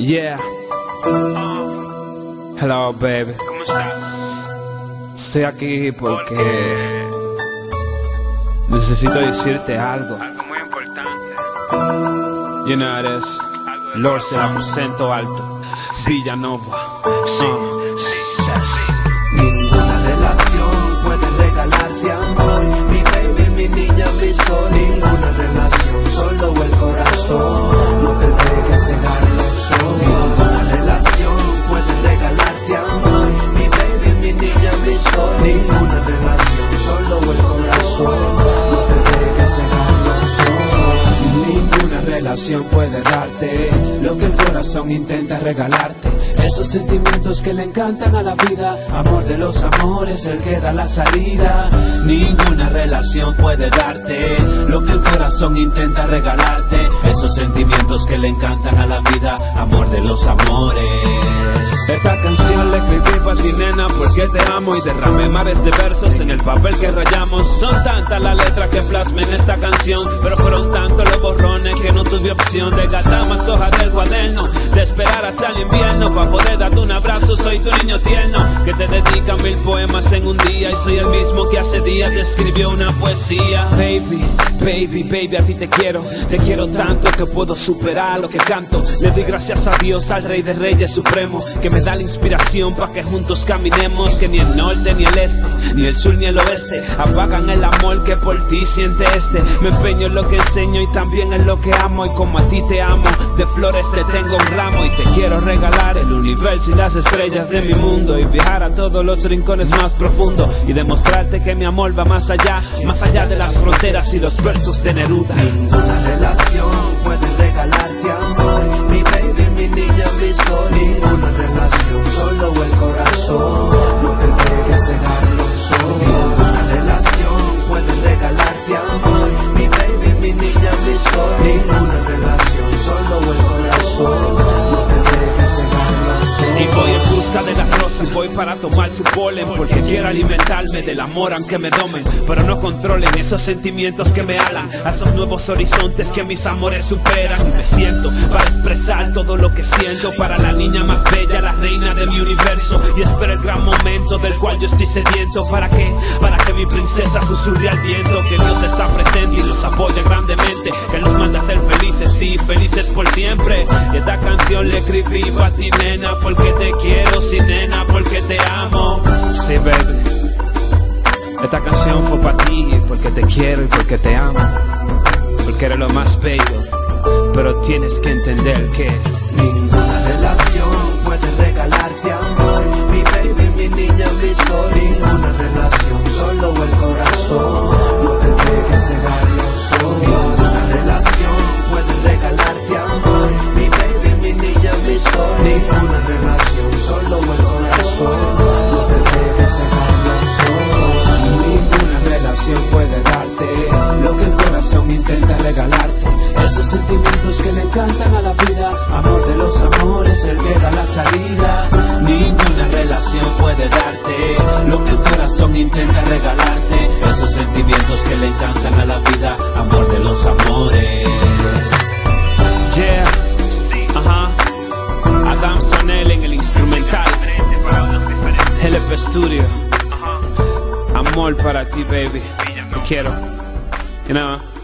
Yeah. Hello, baby. ¿Cómo estás? Estoy aquí porque necesito decirte algo. Algo muy importante. You know it is. Algo de aposento alto. Villanova. Uh. Relación puede darte lo que el corazón intenta regalarte. Esos sentimientos que le encantan a la vida, amor de los amores, el que da la salida. Ninguna relación puede darte lo que el corazón intenta regalarte. Esos sentimientos que le encantan a la vida, amor de los amores. Esta canción la escribí para ti, nena, porque te amo y derramé mares de versos en el papel que rayamos. Son tantas las letras que plasmen esta canción, pero fueron tantos los borrones que no tuve opción de gastar más hojas del cuaderno, de esperar hasta el invierno para poder darte un abrazo. Soy tu niño tierno que te dedica mil poemas en un día y soy el mismo que hace días te escribió una poesía. Baby, baby, baby, a ti te quiero, te quiero tanto que puedo superar lo que canto. Le doy gracias a Dios, al Rey de Reyes Supremo, que me da la inspiración para que juntos caminemos. Que ni el norte, ni el este, ni el sur, ni el oeste apagan el amor que por ti siente este. Me empeño en lo que enseño y también en lo que amo. Y como a ti te amo, de flores te tengo un ramo y te quiero regalar el universo y las estrellas de mi mundo. Y viajar a todos los rincones más profundos y demostrarte que mi amor va más allá, más allá de las fronteras y los versos de Neruda. Ninguna relación puede regalarte amor. Y voy en busca de las rosas, voy para tomar su polen Porque quiero alimentarme del amor aunque me domen Pero no controlen esos sentimientos que me alan A esos nuevos horizontes que mis amores superan. Me siento para expresar todo lo que siento Para la niña más bella, la reina de mi universo. Y espero el gran momento del cual yo estoy sediento. ¿Para qué? Para que mi princesa susurre al viento Que Dios está presente y los apoya grandemente Que nos manda a ser felices, sí, felices por siempre. Y esta canción le escribí para ti nena Porque te quiero, sí nena, porque te amo. Sí, baby. Esta canción fue para ti Porque te quiero y porque te amo. Porque eres lo más bello Pero tienes que entender que darte lo que el corazón intenta regalarte. Esos sentimientos que le encantan a la vida, amor de los amores, el que da la salida. Ninguna relación puede darte lo que el corazón intenta regalarte. Esos sentimientos que le encantan a la vida, amor de los amores. Yeah, ajá. Adam Sonel en el instrumental. LP Studio. Amor para ti, baby. Te quiero. You know.